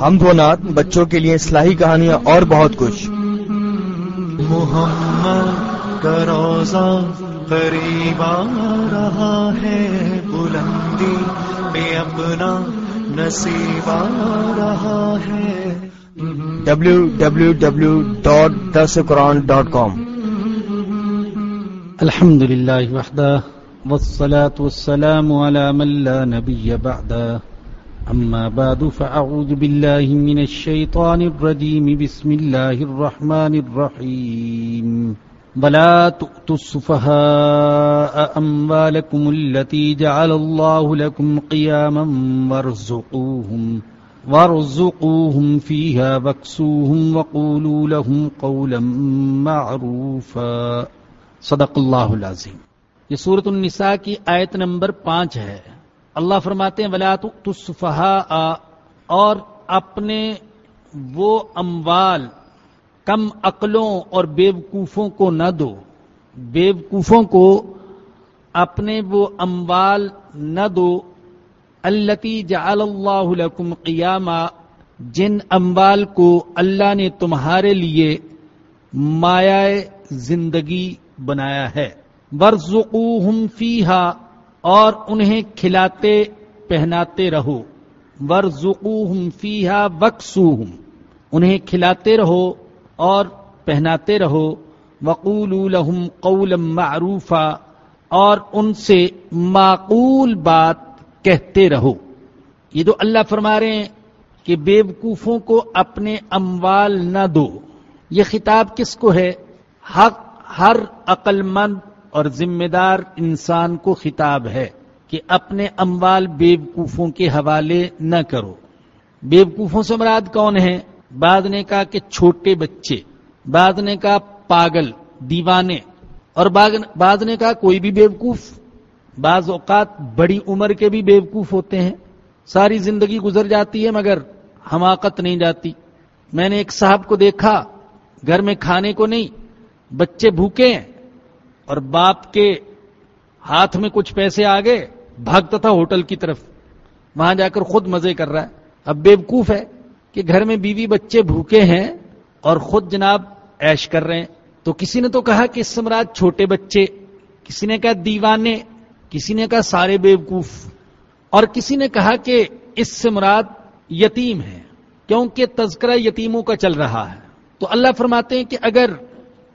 ہم و نعت بچوں کے لیے اصلاحی کہانیاں اور بہت کچھ۔ محمد کا روزہ قریب آ رہا ہے بلندی پہ اپنا نصیب آ رہا ہے۔ W W W dot this Quran dot com الحمد لله وحده والصلاة والسلام على من لا نبي بعده أما بعد، فأعوذ بالله من الشيطان الرجيم. بسم الله الرحمن الرحيم. ولا تؤتوا السفهاء أموالكم التي جعل الله لكم قياما وارزقوهم وارزقوهم فيها واكسوهم وقولوا لهم قولا معروفا. صدق اللہ العظیم یہ سورت النساء کی آیت نمبر پانچ ہے۔ اللہ فرماتے ہیں، ولا تصفہا اور اپنے وہ اموال کم عقلوں اور بیوقوفوں کو نہ دو۔ بیوقوفوں کو اپنے وہ اموال نہ دو۔ التی جعل اللہ لکم قیامہ جن اموال کو اللہ نے تمہارے لیے مایا زندگی بنایا ہے۔ ورژقوہم فیہا اور انہیں کھلاتے پہناتے رہو۔ ورژقوہم فیہا وکسوہم انہیں کھلاتے رہو اور پہناتے رہو۔ وقولوا لهم قولا معروفا۔ اور ان سے معقول بات کہتے رہو۔ یہ تو اللہ فرما رہے ہیں کہ بیوقوفوں کو اپنے اموال نہ دو۔ یہ خطاب کس کو ہے؟ حق، ہر عقل مند اور ذمہ دار انسان کو خطاب ہے کہ اپنے اموال بیوقوفوں کے حوالے نہ کرو۔ بیوقوفوں سے مراد کون ہے بعد نے کہا کہ چھوٹے بچے، بعد نے کہا پاگل، دیوانے، اور بعد نے کہا کوئی بھی بیوقوف۔ بعض اوقات بڑی عمر کے بھی بیوقوف ہوتے ہیں۔ ساری زندگی گزر جاتی ہے مگر حماقت نہیں جاتی۔ میں نے ایک صاحب کو دیکھا، گھر میں کھانے کو نہیں، بچے بھوکے ہیں۔ اور باپ کے ہاتھ میں کچھ پیسے آگے، بھاگتا تھا ہوٹل کی طرف۔ وہاں جا کر خود مزے کر رہا ہے۔ اب بیوقوف ہے کہ گھر میں بیوی بچے بھوکے ہیں اور خود جناب ایش کر رہے ہیں۔ تو کسی نے تو کہا کہ اس سے مراد چھوٹے بچے، کسی نے کہا دیوانے، کسی نے کہا سارے بیوقوف۔ اور کسی نے کہا کہ اس سے مراد یتیم ہے، کیونکہ تذکرہ یتیموں کا چل رہا ہے۔ تو اللہ فرماتے ہیں کہ اگر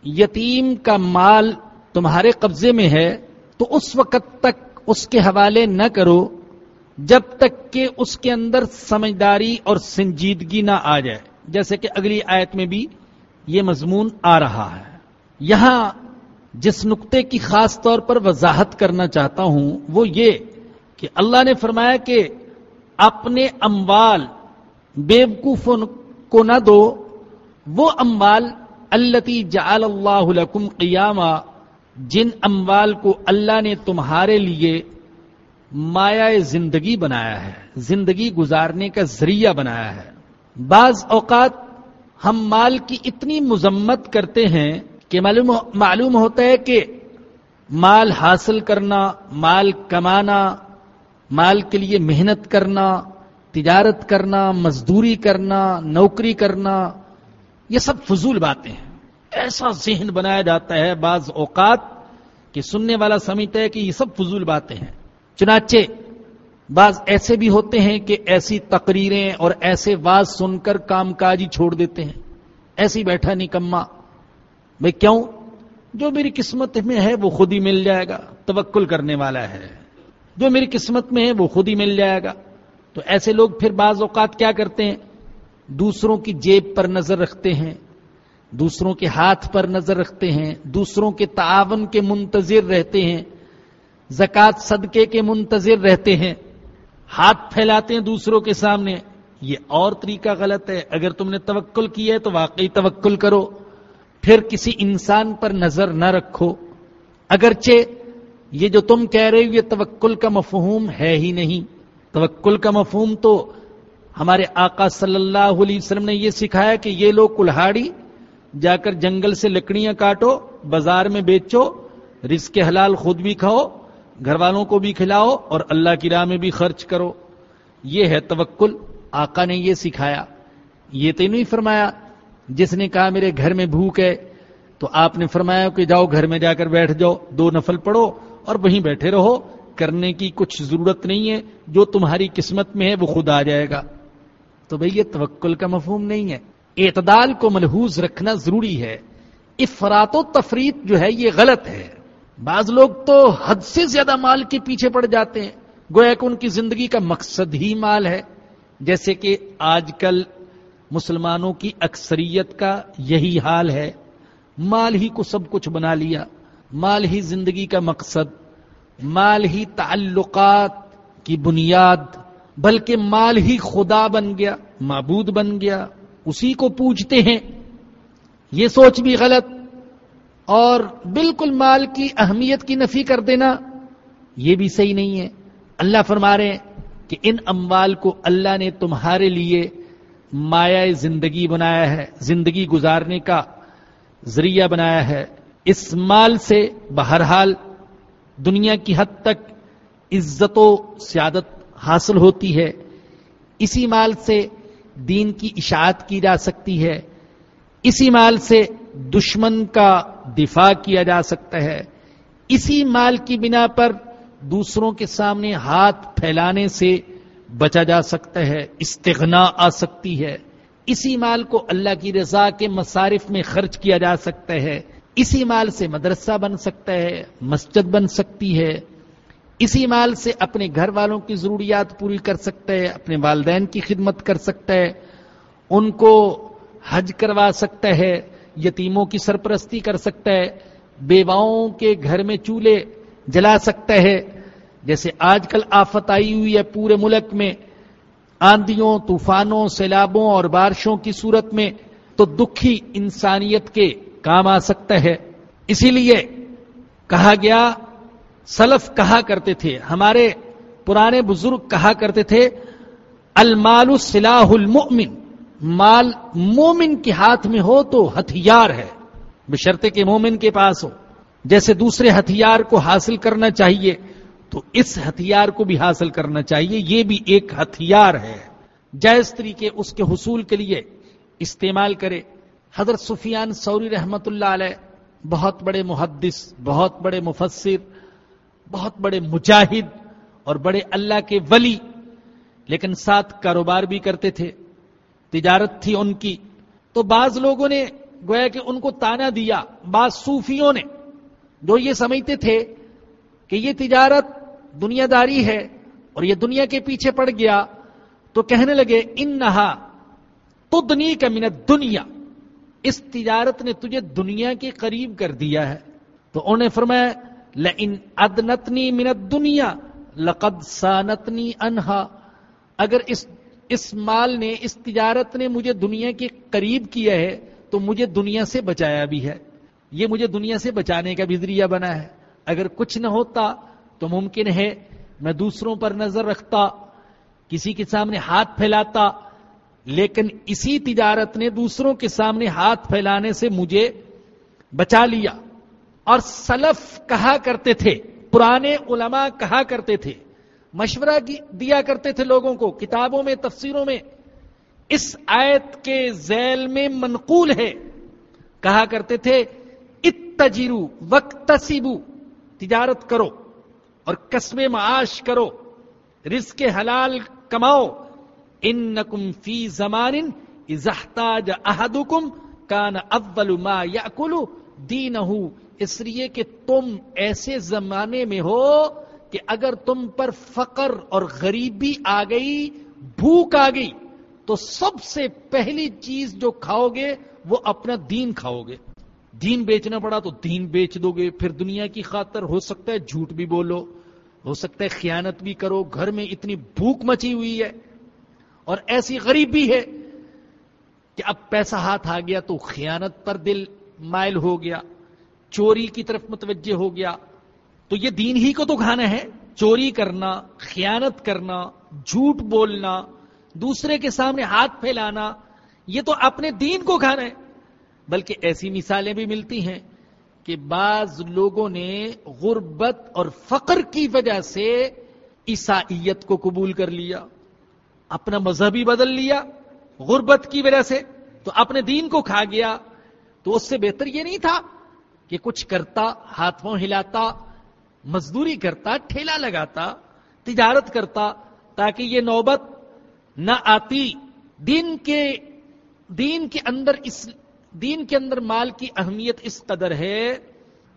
یتیم کا مال تمہارے قبضے میں ہے، تو اس وقت تک اس کے حوالے نہ کرو جب تک کہ اس کے اندر سمجھداری اور سنجیدگی نہ آ جائے۔ جیسے کہ اگلی آیت میں بھی یہ مضمون آ رہا ہے۔ یہاں جس نقطے کی خاص طور پر وضاحت کرنا چاہتا ہوں، وہ یہ کہ اللہ نے فرمایا کہ اپنے اموال بیوقوفوں کو نہ دو، وہ اموال التی جعل اللہ لکم قیامہ جن اموال کو اللہ نے تمہارے لیے مایا زندگی بنایا ہے، زندگی گزارنے کا ذریعہ بنایا ہے۔ بعض اوقات ہم مال کی اتنی مذمت کرتے ہیں کہ معلوم معلوم ہوتا ہے کہ مال حاصل کرنا، مال کمانا، مال کے لیے محنت کرنا، تجارت کرنا، مزدوری کرنا، نوکری کرنا، یہ سب فضول باتیں ہیں۔ ایسا ذہن بنایا جاتا ہے بعض اوقات کہ سننے والا سمجھتا ہے کہ یہ سب فضول باتیں ہیں۔ چنانچہ بعض ایسے بھی ہوتے ہیں کہ ایسی تقریریں اور ایسے واز سن کر کام کاج ہی چھوڑ دیتے ہیں۔ ایسی بیٹھا نکما بھائی کیوں؟ جو میری قسمت میں ہے وہ خود ہی مل جائے گا، توکل کرنے والا ہے۔ جو میری قسمت میں ہے وہ خود ہی مل جائے گا۔ تو ایسے لوگ پھر بعض اوقات کیا کرتے ہیں؟ دوسروں کی جیب پر نظر رکھتے ہیں۔ دوسروں کے ہاتھ پر نظر رکھتے ہیں، دوسروں کے تعاون کے منتظر رہتے ہیں، زکوٰۃ صدقے کے منتظر رہتے ہیں، ہاتھ پھیلاتے ہیں دوسروں کے سامنے۔ یہ اور طریقہ غلط ہے۔ اگر تم نے توکل کیا ہے تو واقعی توکل کرو۔ پھر کسی انسان پر نظر نہ رکھو۔ اگرچہ یہ جو تم کہہ رہے ہو، یہ توکل کا مفہوم ہے ہی نہیں۔ توکل کا مفہوم تو ہمارے آقا صلی اللہ علیہ وسلم نے یہ سکھایا کہ یہ لوگ کلہاڑی جا کر جنگل سے لکڑیاں کاٹو، بازار میں بیچو، رزق کے حلال خود بھی کھاؤ، گھر والوں کو بھی کھلاؤ اور اللہ کی راہ میں بھی خرچ کرو۔ یہ ہے توکل۔ آقا نے یہ سکھایا۔ یہ تو نہیں فرمایا، جس نے کہا میرے گھر میں بھوک ہے، تو آپ نے فرمایا کہ جاؤ گھر میں جا کر بیٹھ جاؤ، دو نفل پڑھو اور وہیں بیٹھے رہو۔ کرنے کی کچھ ضرورت نہیں ہے، جو تمہاری قسمت میں ہے، وہ خود آ جائے گا۔ تو بھئی یہ توکل کا مفہوم نہیں ہے۔ اعتدال کو ملحوظ رکھنا ضروری ہے۔ افراد و تفریح جو ہے یہ غلط ہے۔ بعض لوگ تو حد سے زیادہ مال کے پیچھے پڑ جاتے ہیں۔ گویا کہ ان کی زندگی کا مقصد ہی مال ہے۔ جیسے کہ آج کل مسلمانوں کی اکثریت کا یہی حال ہے۔ مال ہی کو سب کچھ بنا لیا۔ مال ہی زندگی کا مقصد۔ مال ہی تعلقات کی بنیاد۔ بلکہ مال ہی خدا بن گیا، معبود بن گیا۔ اسی کو پوجتے ہیں۔ یہ سوچ بھی غلط۔ اور بالکل مال کی اہمیت کی نفی کر دینا یہ بھی صحیح نہیں ہے۔ اللہ فرما رہے ہیں کہ ان اموال کو اللہ نے تمہارے لیے مایا زندگی بنایا ہے، زندگی گزارنے کا ذریعہ بنایا ہے۔ اس مال سے بہرحال دنیا کی حد تک عزت و سیادت حاصل ہوتی ہے۔ اسی مال سے دین کی اشاعت کی جا سکتی ہے۔ اسی مال سے دشمن کا دفاع کیا جا سکتا ہے۔ اسی مال کی بنا پر دوسروں کے سامنے ہاتھ پھیلانے سے بچا جا سکتا ہے، استغنا آ سکتی ہے۔ اسی مال کو اللہ کی رضا کے مصارف میں خرچ کیا جا سکتا ہے۔ اسی مال سے مدرسہ بن سکتا ہے، مسجد بن سکتی ہے۔ اسی مال سے اپنے گھر والوں کی ضروریات پوری کر سکتا ہے، اپنے والدین کی خدمت کر سکتا ہے، ان کو حج کروا سکتا ہے، یتیموں کی سرپرستی کر سکتا ہے، بیواؤں کے گھر میں چولہے جلا سکتا ہے۔ جیسے آج کل آفت آئی ہوئی ہے پورے ملک میں آندھیوں طوفانوں، سیلابوں اور بارشوں کی صورت میں تو دکھی انسانیت کے کام آ سکتا ہے۔ اسی لیے کہا گیا سلف کہا کرتے تھے، ہمارے پرانے بزرگ کہا کرتے تھے المال سلاح المؤمن، مال مومن کے ہاتھ میں ہو تو ہتھیار ہے بشرتے کے مومن کے پاس ہو۔ جیسے دوسرے ہتھیار کو حاصل کرنا چاہیے، تو اس ہتھیار کو بھی حاصل کرنا چاہیے، یہ بھی ایک ہتھیار ہے۔ جائز طریقے اس کے حصول کے لیے استعمال کرے۔ حضرت سفیان سوری رحمت اللہ علیہ، بہت بڑے محدث، بہت بڑے مفسر بہت بڑے مجاہد اور بڑے اللہ کے ولی، لیکن ساتھ کاروبار بھی کرتے تھے، تجارت تھی ان کی۔ تو بعض لوگوں نے گویا کہ ان کو تانا دیا، بعض صوفیوں نے۔ جو یہ سمجھتے تھے کہ یہ تجارت دنیا داری ہے اور یہ دنیا کے پیچھے پڑ گیا، تو کہنے لگے ان نہا تدنی کا منت دنیا اس تجارت نے تجھے دنیا کے قریب کر دیا ہے۔ تو انہوں نے فرمایا لن ادنتنی منت دنیا لقد سانتنی انہا۔ اگر اس اس مال نے، اس تجارت نے مجھے دنیا کے قریب کیا ہے، تو مجھے دنیا سے بچایا بھی ہے۔ یہ مجھے دنیا سے بچانے کا بھی ذریعہ بنا ہے۔ اگر کچھ نہ ہوتا تو ممکن ہے میں دوسروں پر نظر رکھتا، کسی کے سامنے ہاتھ پھیلاتا، لیکن اسی تجارت نے دوسروں کے سامنے ہاتھ پھیلانے سے مجھے بچا لیا۔ اور سلف کہا کرتے تھے، پرانے علماء کہا کرتے تھے، مشورہ دیا کرتے تھے لوگوں کو، کتابوں میں، تفسیروں میں، اس آیت کے ذیل میں منقول ہے۔ کہا کرتے تھے اتجرو وقت تجارت کرو اور قسم معاش کرو، رزق حلال کماؤ۔ ان نقم فی زمان ازحتاج احدکم کان اول ما یاکلو دینہو اس لیے کہ تم ایسے زمانے میں ہو کہ اگر تم پر فقر اور غریبی آ گئی، بھوک آ گئی، تو سب سے پہلی چیز جو کھاؤ گے وہ اپنا دین کھاؤ گے۔ دین بیچنا پڑا تو دین بیچ دو گے۔ پھر دنیا کی خاطر ہو سکتا ہے جھوٹ بھی بولو، ہو سکتا ہے خیانت بھی کرو، گھر میں اتنی بھوک مچی ہوئی ہے اور ایسی غریبی ہے کہ اب پیسہ ہاتھ آ گیا تو خیانت پر دل مائل ہو گیا۔ چوری کی طرف متوجہ ہو گیا۔ تو یہ دین ہی کو تو کھانا ہے۔ چوری کرنا، خیانت کرنا، جھوٹ بولنا، دوسرے کے سامنے ہاتھ پھیلانا، یہ تو اپنے دین کو کھانا ہے۔ بلکہ ایسی مثالیں بھی ملتی ہیں کہ بعض لوگوں نے غربت اور فقر کی وجہ سے عیسائیت کو قبول کر لیا، اپنا مذہبی بدل لیا۔ غربت کی وجہ سے تو اپنے دین کو کھا گیا۔ تو اس سے بہتر یہ نہیں تھا کہ کچھ کرتا، ہاتھوں ہلاتا، مزدوری کرتا، ٹھیلا لگاتا، تجارت کرتا، تاکہ یہ نوبت نہ آتی۔ دین کے دین کے اندر اس، دین کے اندر مال کی اہمیت اس قدر ہے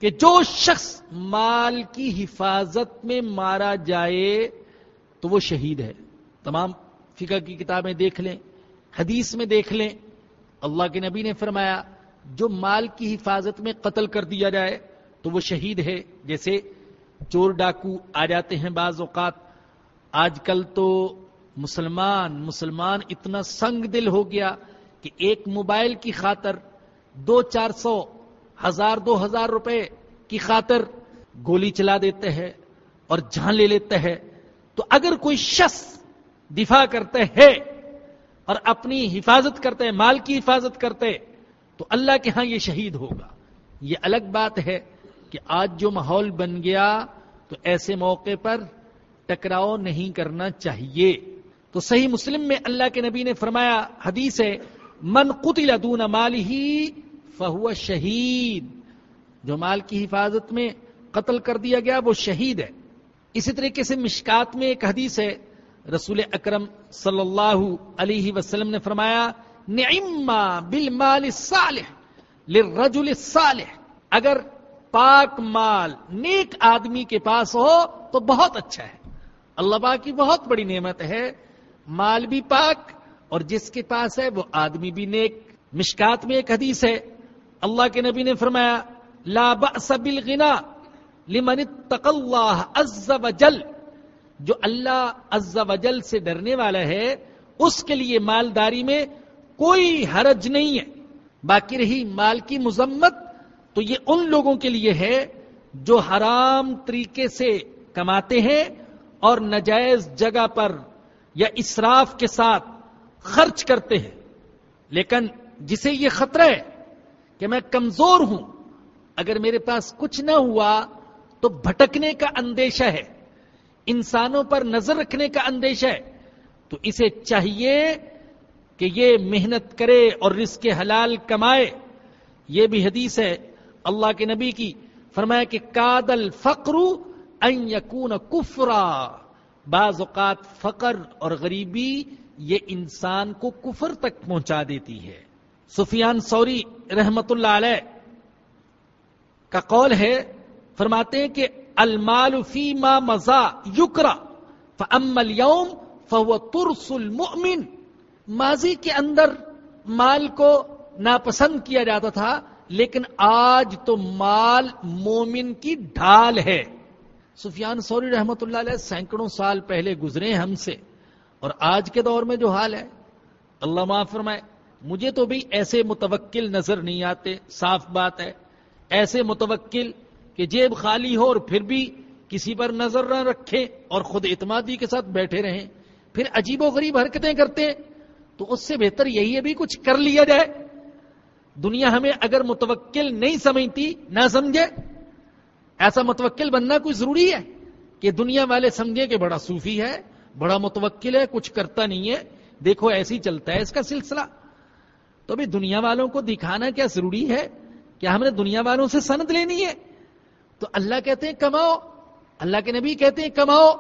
کہ جو شخص مال کی حفاظت میں مارا جائے تو وہ شہید ہے۔ تمام فقہ کی کتابیں دیکھ لیں، حدیث میں دیکھ لیں۔ اللہ کے نبی نے فرمایا جو مال کی حفاظت میں قتل کر دیا جائے تو وہ شہید ہے۔ جیسے چور ڈاکو آ جاتے ہیں بعض اوقات۔ آج کل تو مسلمان مسلمان اتنا سنگ دل ہو گیا کہ ایک موبائل کی خاطر دو چار سو، ہزار، دو ہزار روپے کی خاطر گولی چلا دیتے ہیں اور جان لے لیتے ہیں۔ تو اگر کوئی شخص دفاع کرتے ہیں اور اپنی حفاظت کرتے ہیں، مال کی حفاظت کرتے تو اللہ کے ہاں یہ شہید ہوگا۔ یہ الگ بات ہے کہ آج جو ماحول بن گیا تو ایسے موقع پر ٹکراؤ نہیں کرنا چاہیے۔ تو صحیح مسلم میں اللہ کے نبی نے فرمایا، حدیث ہے، من قتل دون مال ہی فہو شہید جو مال کی حفاظت میں قتل کر دیا گیا، وہ شہید ہے۔ اسی طریقے سے مشکات میں ایک حدیث ہے، رسول اکرم صلی اللہ علیہ وسلم نے فرمایا نعما بالمال الصالح للرجل الصالح۔ اگر پاک مال نیک آدمی کے پاس ہو تو بہت اچھا ہے۔ اللہ پاک کی بہت بڑی نعمت ہے۔ مال بھی پاک اور جس کے پاس ہے وہ آدمی بھی نیک۔ مشکات میں ایک حدیث ہے۔ اللہ کے نبی نے فرمایا، لا بأس بالغنا لمن اتق اللہ عز وجل۔ جو اللہ عز وجل سے ڈرنے والا ہے، اس کے لیے مالداری میں کوئی حرج نہیں ہے۔ باقی رہی مال کی مذمت، تو یہ ان لوگوں کے لیے ہے جو حرام طریقے سے کماتے ہیں اور نجائز جگہ پر یا اسراف کے ساتھ خرچ کرتے ہیں۔ لیکن جسے یہ خطرہ ہے کہ میں کمزور ہوں، اگر میرے پاس کچھ نہ ہوا تو بھٹکنے کا اندیشہ ہے، انسانوں پر نظر رکھنے کا اندیشہ ہے، تو اسے چاہیے کہ یہ محنت کرے اور رزق حلال کمائے۔ یہ بھی حدیث ہے اللہ کے نبی کی۔ فرمایا کہ کادل فقرو ان یکون کفرا۔ بعض اوقات فقر اور غریبی یہ انسان کو کفر تک پہنچا دیتی ہے۔ سفیان سوری رحمت اللہ علیہ کا قول ہے، فرماتے ہیں کہ المال فی ما مزا یکرا فمل یوم فو ترس المؤمن۔ ماضی کے اندر مال کو ناپسند کیا جاتا تھا، لیکن آج تو مال مومن کی ڈھال ہے۔ سفیان سوری رحمت اللہ علیہ سینکڑوں سال پہلے گزرے ہم سے، اور آج کے دور میں جو حال ہے، اللہ معاف فرمائے، مجھے تو بھی ایسے متوکل نظر نہیں آتے، صاف بات ہے، ایسے متوکل کہ جیب خالی ہو اور پھر بھی کسی پر نظر نہ رکھے اور خود اعتمادی کے ساتھ بیٹھے رہیں۔ پھر عجیب و غریب حرکتیں کرتے تو اس سے بہتر یہی ہے بھی کچھ کر لیا جائے۔ دنیا ہمیں اگر متوکل نہیں سمجھتی، نہ سمجھے۔ ایسا متوکل بننا کوئی ضروری ہے کہ دنیا والے سمجھے کہ بڑا صوفی ہے، بڑا متوکل ہے، کچھ کرتا نہیں ہے۔ دیکھو ایسی چلتا ہے اس کا سلسلہ۔ تو ابھی دنیا والوں کو دکھانا کیا ضروری ہے؟ کیا ہم نے دنیا والوں سے سند لینی ہے؟ تو اللہ کہتے ہیں کماؤ۔ اللہ کے نبی کہتے ہیں کماؤ۔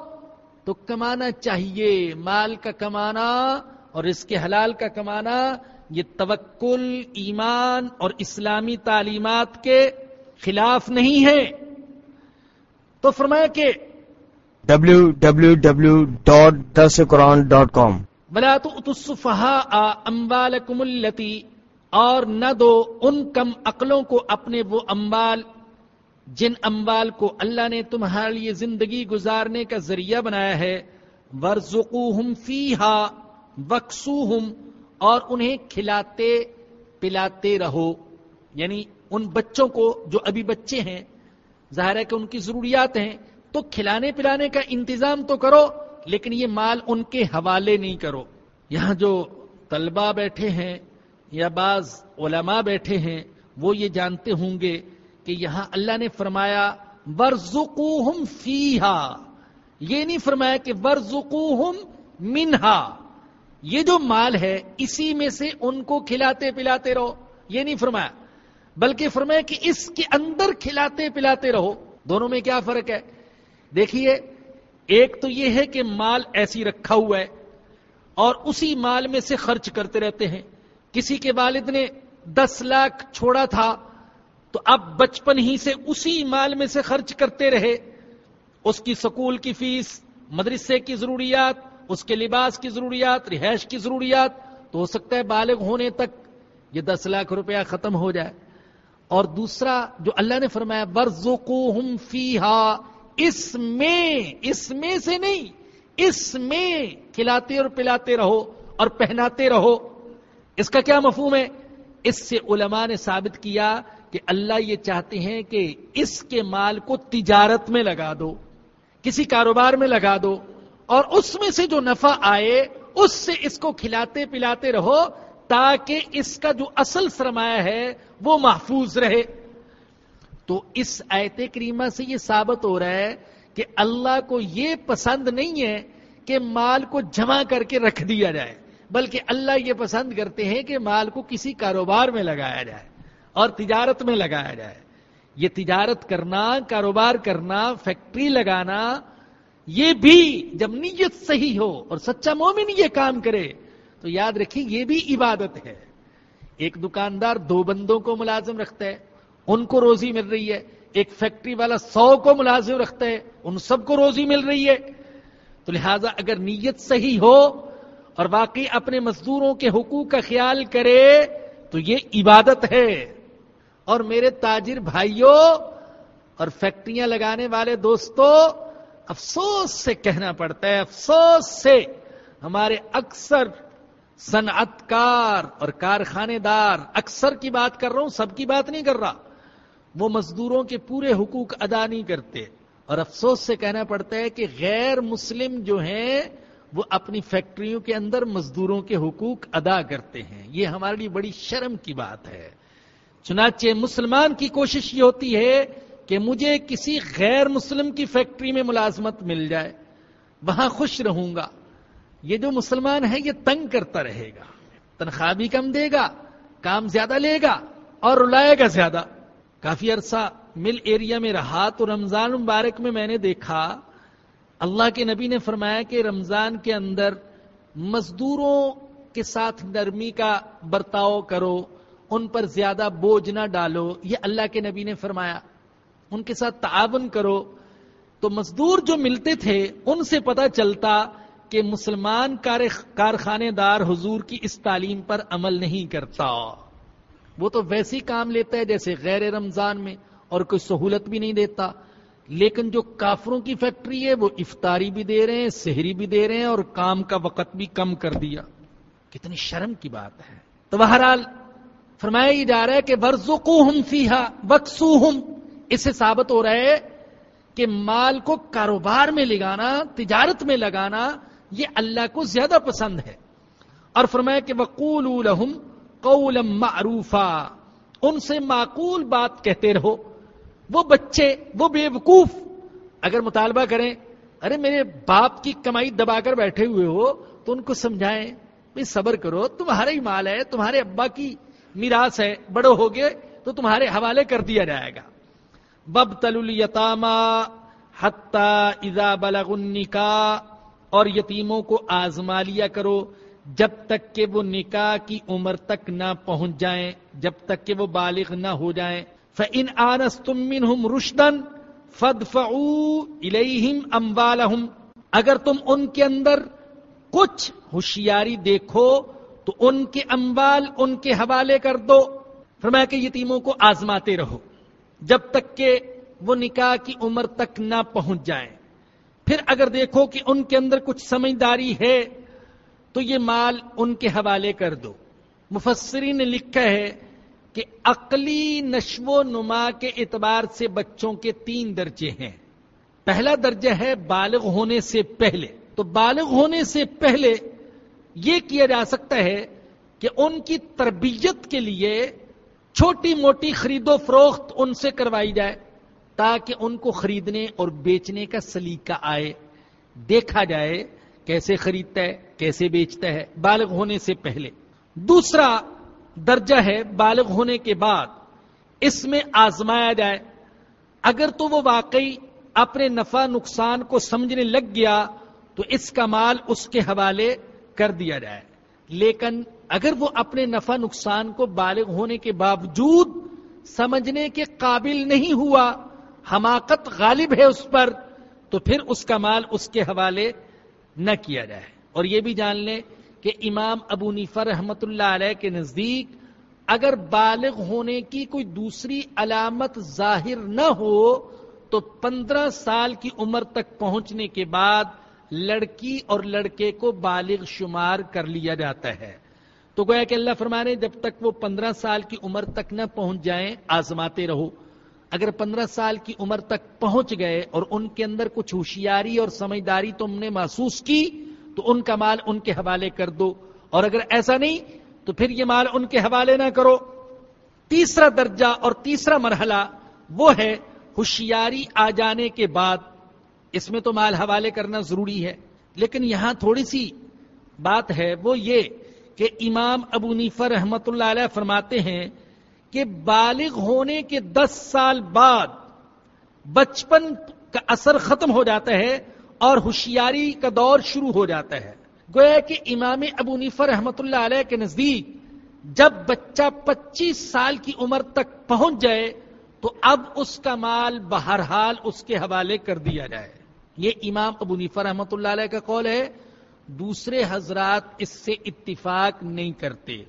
تو کمانا چاہیے، مال کا کمانا اور اس کے حلال کا کمانا یہ توکل ایمان اور اسلامی تعلیمات کے خلاف نہیں ہے۔ تو فرمایا کہ www.dasquran.com بلا تو التی اور نہ دو ان کم عقلوں کو اپنے وہ اموال جن اموال کو اللہ نے تمہارے لیے زندگی گزارنے کا ذریعہ بنایا ہے۔ ورژ فیہا بکسو اور انہیں کھلاتے پلاتے رہو۔ یعنی ان بچوں کو جو ابھی بچے ہیں، ظاہر ہے کہ ان کی ضروریات ہیں، تو کھلانے پلانے کا انتظام تو کرو، لیکن یہ مال ان کے حوالے نہیں کرو۔ یہاں جو طلبہ بیٹھے ہیں یا بعض علماء بیٹھے ہیں، وہ یہ جانتے ہوں گے کہ یہاں اللہ نے فرمایا ورژ فیہا یہ نہیں فرمایا کہ ورژ منہا یہ جو مال ہے، اسی میں سے ان کو کھلاتے پلاتے رہو۔ یہ نہیں فرمایا، بلکہ فرمایا کہ اس کے اندر کھلاتے پلاتے رہو۔ دونوں میں کیا فرق ہے؟ دیکھیے، ایک تو یہ ہے کہ مال ایسی رکھا ہوا ہے اور اسی مال میں سے خرچ کرتے رہتے ہیں۔ کسی کے والد نے دس لاکھ چھوڑا تھا، تو اب بچپن ہی سے اسی مال میں سے خرچ کرتے رہے۔ اس کی سکول کی فیس، مدرسے کی ضروریات اس کے لباس کی ضروریات، رہائش کی ضروریات، تو ہو سکتا ہے بالغ ہونے تک یہ دس لاکھ روپیہ ختم ہو جائے۔ اور دوسرا جو اللہ نے فرمایا برزوقوہم فیہا اس میں اس میں سے نہیں، اس میں کھلاتے اور پلاتے رہو اور پہناتے رہو۔ اس کا کیا مفہوم ہے؟ اس سے علماء نے ثابت کیا کہ اللہ یہ چاہتے ہیں کہ اس کے مال کو تجارت میں لگا دو، کسی کاروبار میں لگا دو۔ اور اس میں سے جو نفع آئے، اس سے اس کو کھلاتے پلاتے رہو تاکہ اس کا جو اصل سرمایہ ہے، وہ محفوظ رہے۔ تو اس ایت کریمہ سے یہ ثابت ہو رہا ہے کہ اللہ کو یہ پسند نہیں ہے کہ مال کو جمع کر کے رکھ دیا جائے، بلکہ اللہ یہ پسند کرتے ہیں کہ مال کو کسی کاروبار میں لگایا جائے اور تجارت میں لگایا جائے۔ یہ تجارت کرنا، کاروبار کرنا، فیکٹری لگانا یہ بھی جب نیت صحیح ہو اور سچا مومن یہ کام کرے، تو یاد رکھیے یہ بھی عبادت ہے۔ ایک دکاندار دو بندوں کو ملازم رکھتا ہے، ان کو روزی مل رہی ہے۔ ایک فیکٹری والا سو کو ملازم رکھتا ہے، ان سب کو روزی مل رہی ہے۔ تو لہذا اگر نیت صحیح ہو اور باقی اپنے مزدوروں کے حقوق کا خیال کرے، تو یہ عبادت ہے۔ اور میرے تاجر بھائیوں اور فیکٹریاں لگانے والے دوستوں افسوس سے کہنا پڑتا ہے، افسوس سے۔ ہمارے اکثر صنعت کار اور کارخانے دار اکثر کی بات کر رہا ہوں، سب کی بات نہیں کر رہا۔ وہ مزدوروں کے پورے حقوق ادا نہیں کرتے۔ اور افسوس سے کہنا پڑتا ہے کہ غیر مسلم جو ہیں، وہ اپنی فیکٹریوں کے اندر مزدوروں کے حقوق ادا کرتے ہیں۔ یہ ہمارے لیے بڑی شرم کی بات ہے۔ چنانچہ مسلمان کی کوشش یہ ہوتی ہے کہ مجھے کسی غیر مسلم کی فیکٹری میں ملازمت مل جائے، وہاں خوش رہوں گا۔ یہ جو مسلمان ہے یہ تنگ کرتا رہے گا۔ تنخواہ بھی کم دے گا، کام زیادہ لے گا اور رلائے گا زیادہ۔ کافی عرصہ مل ایریا میں رہا تو رمضان مبارک میں میں نے دیکھا، اللہ کے نبی نے فرمایا کہ رمضان کے اندر مزدوروں کے ساتھ نرمی کا برتاؤ کرو، ان پر زیادہ بوجھ نہ ڈالو۔ یہ اللہ کے نبی نے فرمایا۔ ان کے ساتھ تعاون کرو۔ تو مزدور جو ملتے تھے، ان سے پتا چلتا کہ مسلمان کارخانے دار حضور کی اس تعلیم پر عمل نہیں کرتا۔ وہ تو ویسی کام لیتا ہے جیسے غیر رمضان میں، اور کوئی سہولت بھی نہیں دیتا۔ لیکن جو کافروں کی فیکٹری ہے، وہ افطاری بھی دے رہے ہیں سہری بھی دے رہے ہیں، اور کام کا وقت بھی کم کر دیا۔ کتنی شرم کی بات ہے۔ تو بہرحال فرمایا یہ جا رہا ہے کہ برزو ہم فیحا اس سے ثابت ہو رہا ہے کہ مال کو کاروبار میں لگانا، تجارت میں لگانا، یہ اللہ کو زیادہ پسند ہے۔ اور فرمایا کہ وقول لہم قول معروفا۔ ان سے معقول بات کہتے رہو۔ وہ بچے، وہ بے وقوف اگر مطالبہ کریں، ارے میرے باپ کی کمائی دبا کر بیٹھے ہوئے ہو، تو ان کو سمجھائیں بھائی صبر کرو، تمہارا ہی مال ہے، تمہارے ابا کی میراث ہے بڑے ہو گئے، تو تمہارے حوالے کر دیا جائے گا۔ بب تل یتاما حتہ ازا بلغ اور یتیموں کو آزما لیا کرو جب تک کہ وہ نکاح کی عمر تک نہ پہنچ جائیں، جب تک کہ وہ بالغ نہ ہو جائیں۔ فن آنس تم رشدن فد فلحم امبالحم اگر تم ان کے اندر کچھ ہوشیاری دیکھو تو ان کے امبال ان کے حوالے کر دو۔ فرمایا کہ یتیموں کو آزماتے رہو۔ جب تک کہ وہ نکاح کی عمر تک نہ پہنچ جائیں۔ پھر اگر دیکھو کہ ان کے اندر کچھ سمجھداری ہے، تو یہ مال ان کے حوالے کر دو۔ مفسرین نے لکھا ہے کہ عقلی نشو و نما کے اعتبار سے بچوں کے تین درجے ہیں۔ پہلا درجہ ہے بالغ ہونے سے پہلے۔ تو بالغ ہونے سے پہلے یہ کیا جا سکتا ہے کہ ان کی تربیت کے لیے چھوٹی موٹی خرید و فروخت ان سے کروائی جائے تاکہ ان کو خریدنے اور بیچنے کا سلیقہ آئے، دیکھا جائے کیسے خریدتا ہے، کیسے بیچتا ہے، بالغ ہونے سے پہلے۔ دوسرا درجہ ہے بالغ ہونے کے بعد، اس میں آزمایا جائے، اگر تو وہ واقعی اپنے نفع نقصان کو سمجھنے لگ گیا تو اس کا مال اس کے حوالے کر دیا جائے۔ لیکن اگر وہ اپنے نفع نقصان کو بالغ ہونے کے باوجود سمجھنے کے قابل نہیں ہوا، حماقت غالب ہے اس پر، تو پھر اس کا مال اس کے حوالے نہ کیا جائے۔ اور یہ بھی جان لیں کہ امام ابو نیفر رحمت اللہ علیہ کے نزدیک اگر بالغ ہونے کی کوئی دوسری علامت ظاہر نہ ہو، تو پندرہ سال کی عمر تک پہنچنے کے بعد لڑکی اور لڑکے کو بالغ شمار کر لیا جاتا ہے۔ تو گویا کہ اللہ فرمانے، جب تک وہ پندرہ سال کی عمر تک نہ پہنچ جائیں، آزماتے رہو۔ اگر پندرہ سال کی عمر تک پہنچ گئے اور ان کے اندر کچھ ہوشیاری اور سمجھداری تم نے محسوس کی، تو ان کا مال ان کے حوالے کر دو۔ اور اگر ایسا نہیں، تو پھر یہ مال ان کے حوالے نہ کرو۔ تیسرا درجہ اور تیسرا مرحلہ وہ ہے، ہوشیاری آ جانے کے بعد اس میں تو مال حوالے کرنا ضروری ہے، لیکن یہاں تھوڑی سی بات ہے، وہ یہ کہ امام ابو نیفر رحمت اللہ علیہ فرماتے ہیں کہ بالغ ہونے کے دس سال بعد بچپن کا اثر ختم ہو جاتا ہے اور ہوشیاری کا دور شروع ہو جاتا ہے۔ گویا کہ امام ابو نیفر رحمت اللہ علیہ کے نزدیک جب بچہ پچیس سال کی عمر تک پہنچ جائے تو اب اس کا مال بہرحال اس کے حوالے کر دیا جائے۔ یہ امام ابو نیفر رحمت اللہ علیہ کا قول ہے، دوسرے حضرات اس سے اتفاق نہیں کرتے۔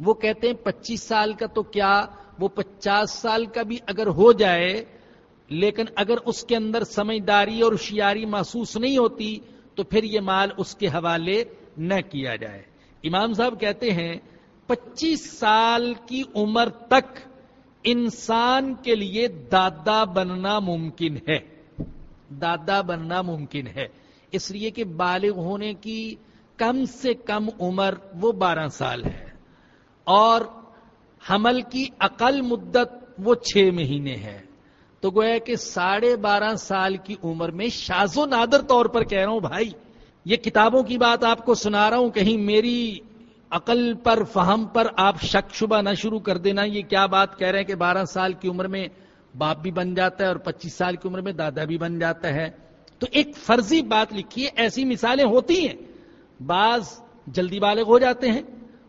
وہ کہتے ہیں، پچیس سال کا تو کیا، وہ پچاس سال کا بھی اگر ہو جائے، لیکن اگر اس کے اندر سمجھداری اور ہوشیاری محسوس نہیں ہوتی، تو پھر یہ مال اس کے حوالے نہ کیا جائے۔ امام صاحب کہتے ہیں، پچیس سال کی عمر تک انسان کے لیے دادا بننا ممکن ہے۔ دادا بننا ممکن ہے۔ اس لیے کہ بالغ ہونے کی کم سے کم عمر وہ بارہ سال ہے۔ اور حمل کی عقل مدت وہ چھ مہینے ہے۔ تو گویا کہ ساڑھے بارہ سال کی عمر میں شاز و نادر طور پر کہہ رہا ہوں، بھائی، یہ کتابوں کی بات آپ کو سنا رہا ہوں، کہیں میری عقل پر، فہم پر آپ شک شبہ نہ شروع کر دینا۔ یہ کیا بات کہہ رہے ہیں کہ بارہ سال کی عمر میں باپ بھی بن جاتا ہے اور پچیس سال کی عمر میں دادا بھی بن جاتا ہے۔ تو ایک فرضی بات لکھی ہے، ایسی مثالیں ہوتی ہیں۔ بعض جلدی بالغ ہو جاتے ہیں،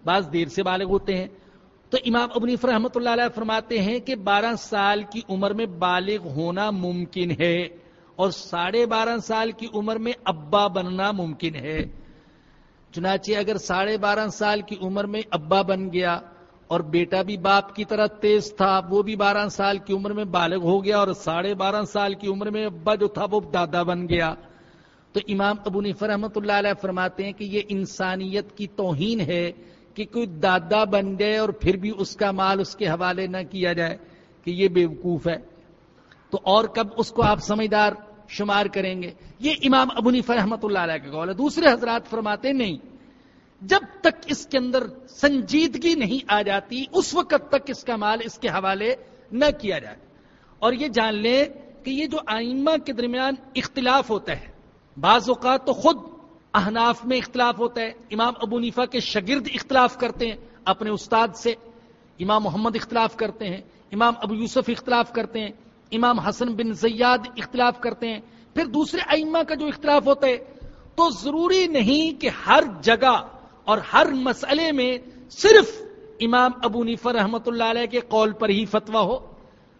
بعض دیر سے بالغ ہوتے ہیں۔ تو امام ابنیف رحمۃ اللہ علیہ فرماتے ہیں کہ بارہ سال کی عمر میں بالغ ہونا ممکن ہے اور ساڑھے بارہ سال کی عمر میں ابا بننا ممکن ہے۔ چنانچہ اگر ساڑھے بارہ سال کی عمر میں ابا بن گیا اور بیٹا بھی باپ کی طرح تیز تھا، وہ بھی بارہ سال کی عمر میں بالغ ہو گیا اور ساڑھے بارہ سال کی عمر میں ابا جو تھا، وہ دادا بن گیا۔ تو امام ابو نیفر رحمۃ اللہ علیہ فرماتے ہیں کہ یہ انسانیت کی توہین ہے کہ کوئی دادا بن جائے اور پھر بھی اس کا مال اس کے حوالے نہ کیا جائے کہ یہ بے وقوف ہے۔ تو اور کب اس کو آپ سمجھدار شمار کریں گے؟ یہ امام ابنی فرحمت اللہ علیہ کا قول ہے۔ دوسرے حضرات فرماتے نہیں جب تک اس کے اندر سنجیدگی نہیں آ جاتی، اس وقت تک اس کا مال اس کے حوالے نہ کیا جائے۔ اور یہ جان لیں کہ یہ جو آئمہ کے درمیان اختلاف ہوتا ہے، بعض اوقات تو خود احناف میں اختلاف ہوتا ہے، امام ابو نیفا کے شگرد اختلاف کرتے ہیں اپنے استاد سے، امام محمد اختلاف کرتے ہیں، امام ابو یوسف اختلاف کرتے ہیں، امام حسن بن زیاد اختلاف کرتے ہیں۔ پھر دوسرے ائمہ کا جو اختلاف ہوتا ہے، تو ضروری نہیں کہ ہر جگہ اور ہر مسئلے میں صرف امام ابو نیفا رحمت اللہ علیہ کے قول پر ہی فتوا ہو۔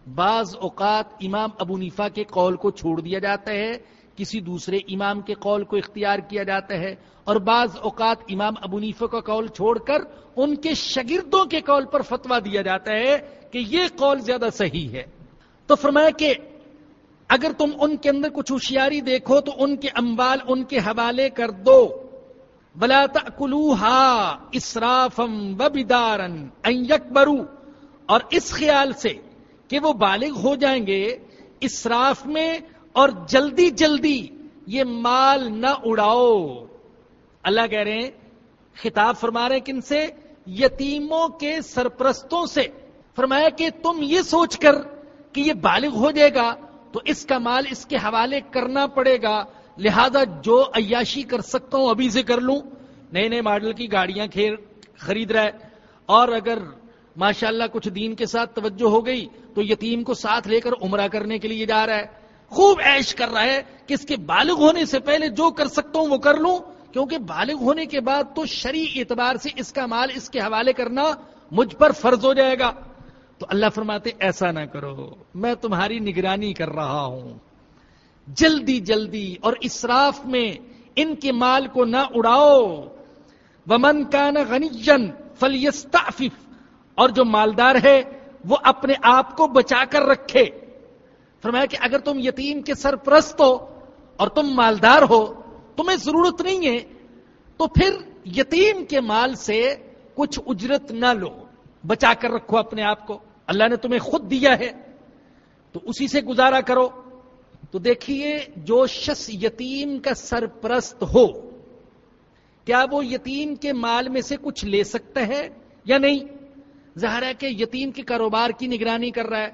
بعض اوقات امام ابو نیفا کے قول کو چھوڑ دیا جاتا ہے، کسی دوسرے امام کے قول کو اختیار کیا جاتا ہے، اور بعض اوقات امام ابو نیفا کا قول چھوڑ کر ان کے شگردوں کے قول پر فتوا دیا جاتا ہے کہ یہ قول زیادہ صحیح ہے۔ تو فرمایا کہ اگر تم ان کے اندر کچھ ہوشیاری دیکھو تو ان کے امبال ان کے حوالے کر دو۔ بلا تلوہا اسرافم و بدارن یکبرو، اور اس خیال سے کہ وہ بالغ ہو جائیں گے اسراف میں، اور جلدی جلدی یہ مال نہ اڑاؤ۔ اللہ کہہ رہے ہیں، خطاب فرما رہے ہیں کن سے؟ یتیموں کے سرپرستوں سے۔ فرمایا کہ تم یہ سوچ کر کہ یہ بالغ ہو جائے گا تو اس کا مال اس کے حوالے کرنا پڑے گا۔ لہذا جو عیاشی کر سکتا ہوں ابھی سے کر لوں۔ نئے نئے ماڈل کی گاڑیاں خرید رہا ہے۔ اور اگر ماشاءاللہ کچھ دین کے ساتھ توجہ ہو گئی تو یتیم کو ساتھ لے کر عمرہ کرنے کے لیے جا رہا ہے۔ خوب عیش کر رہا ہے کہ اس کے بالغ ہونے سے پہلے جو کر سکتا ہوں وہ کر لوں۔ کیونکہ بالغ ہونے کے بعد تو شریع اعتبار سے اس کا مال اس کے حوالے کرنا مجھ پر فرض ہو جائے گا۔ تو اللہ فرماتے ایسا نہ کرو۔ میں تمہاری نگرانی کر رہا ہوں۔ جلدی جلدی اور اسراف میں ان کے مال کو نہ اڑاؤ۔ ومن کا نہ غنیجن فلیستعفف اور جو مالدار ہے، وہ اپنے آپ کو بچا کر رکھے۔ فرمایا کہ اگر تم یتیم کے سرپرست ہو اور تم مالدار ہو، تمہیں ضرورت نہیں ہے، تو پھر یتیم کے مال سے کچھ اجرت نہ لو۔ بچا کر رکھو اپنے آپ کو۔ اللہ نے تمہیں خود دیا ہے، تو اسی سے گزارا کرو۔ تو دیکھیے جو شخص یتیم کا سرپرست ہو، کیا وہ یتیم کے مال میں سے کچھ لے سکتا ہے یا نہیں؟ ظاہر ہے کہ یتیم کے کاروبار کی نگرانی کر رہا ہے۔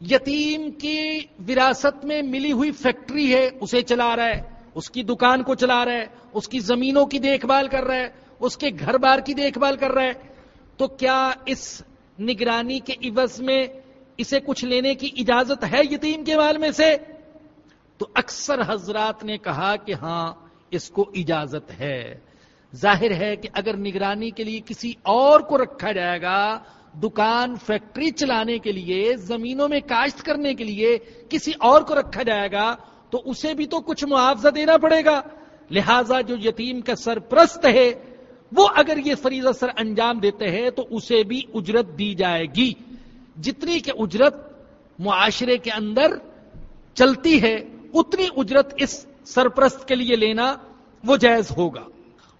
یتیم کی وراثت میں ملی ہوئی فیکٹری ہے، اسے چلا رہا ہے، اس کی دکان کو چلا رہا ہے، اس کی زمینوں کی دیکھ بھال کر رہا ہے، اس کے گھر بار کی دیکھ بھال کر رہا ہے۔ تو کیا اس نگرانی کے عوض میں اسے کچھ لینے کی اجازت ہے یتیم کے مال میں سے؟ تو اکثر حضرات نے کہا کہ ہاں اس کو اجازت ہے۔ ظاہر ہے کہ اگر نگرانی کے لیے کسی اور کو رکھا جائے گا، دکان فیکٹری چلانے کے لیے، زمینوں میں کاشت کرنے کے لیے کسی اور کو رکھا جائے گا، تو اسے بھی تو کچھ معاوضہ دینا پڑے گا۔ لہذا جو یتیم کا سرپرست ہے، وہ اگر یہ فریضہ سر انجام دیتے ہیں، تو اسے بھی اجرت دی جائے گی۔ جتنی کہ اجرت معاشرے کے اندر چلتی ہے اتنی اجرت اس سرپرست کے لیے لینا وہ جائز ہوگا۔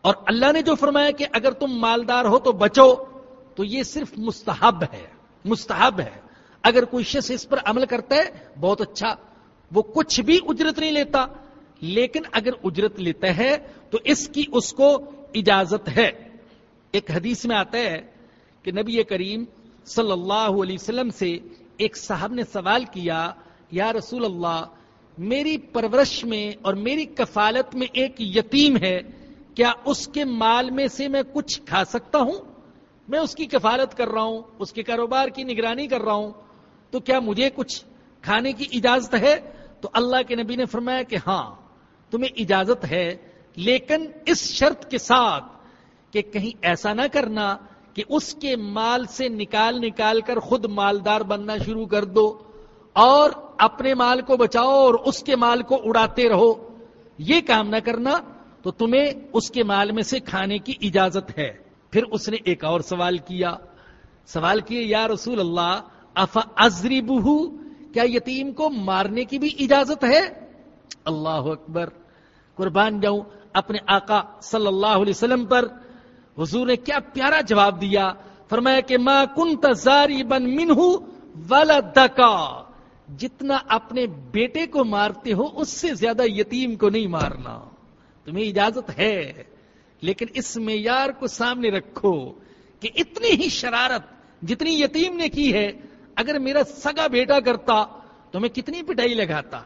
اور اللہ نے جو فرمایا کہ اگر تم مالدار ہو تو بچو، تو یہ صرف مستحب ہے مستحب ہے۔ اگر کوئی شخص اس پر عمل کرتا ہے، بہت اچھا۔ وہ کچھ بھی اجرت نہیں لیتا، لیکن اگر اجرت لیتا ہے تو اس کی اس کو اجازت ہے۔ ایک حدیث میں آتا ہے کہ نبی کریم صلی اللہ علیہ وسلم سے ایک صاحب نے سوال کیا، یا رسول اللہ میری پرورش میں اور میری کفالت میں ایک یتیم ہے، کیا اس کے مال میں سے میں کچھ کھا سکتا ہوں؟ میں اس کی کفالت کر رہا ہوں، اس کے کاروبار کی نگرانی کر رہا ہوں، تو کیا مجھے کچھ کھانے کی اجازت ہے؟ تو اللہ کے نبی نے فرمایا کہ ہاں تمہیں اجازت ہے، لیکن اس شرط کے ساتھ کہ کہیں ایسا نہ کرنا کہ اس کے مال سے نکال نکال کر خود مالدار بننا شروع کر دو۔ اور اپنے مال کو بچاؤ اور اس کے مال کو اڑاتے رہو۔ یہ کام نہ کرنا تو تمہیں اس کے مال میں سے کھانے کی اجازت ہے۔ پھر اس نے ایک اور سوال کیا۔ سوال کیے یا رسول اللہ اف ازری کیا یتیم کو مارنے کی بھی اجازت ہے؟ اللہ اکبر، قربان جاؤں۔ اپنے آقا صلی اللہ علیہ وسلم پر حضور نے کیا پیارا جواب دیا۔ فرمایا کہ ماں کن تزاری بن منہ والا جتنا اپنے بیٹے کو مارتے ہو، اس سے زیادہ یتیم کو نہیں مارنا۔ تمہیں اجازت ہے، لیکن اس معیار کو سامنے رکھو کہ اتنی ہی شرارت جتنی یتیم نے کی ہے، اگر میرا سگا بیٹا کرتا تو میں کتنی پٹائی لگاتا۔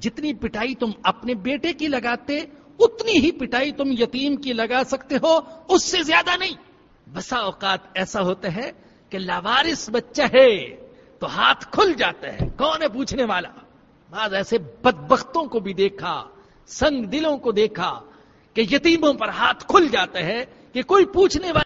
جتنی پٹائی تم اپنے بیٹے کی لگاتے، اتنی ہی پٹائی تم یتیم کی لگا سکتے ہو، اس سے زیادہ نہیں۔ بسا اوقات ایسا ہوتا ہے کہ لاوارس بچہ ہے۔ تو ہاتھ کھل جاتے ہیں۔ کون ہے پوچھنے والا؟ بعض ایسے بدبختوں کو بھی دیکھا، سنگ دلوں کو دیکھا کہ یتیموں پر ہاتھ کھل جاتے ہیں کہ کوئی پوچھنے والا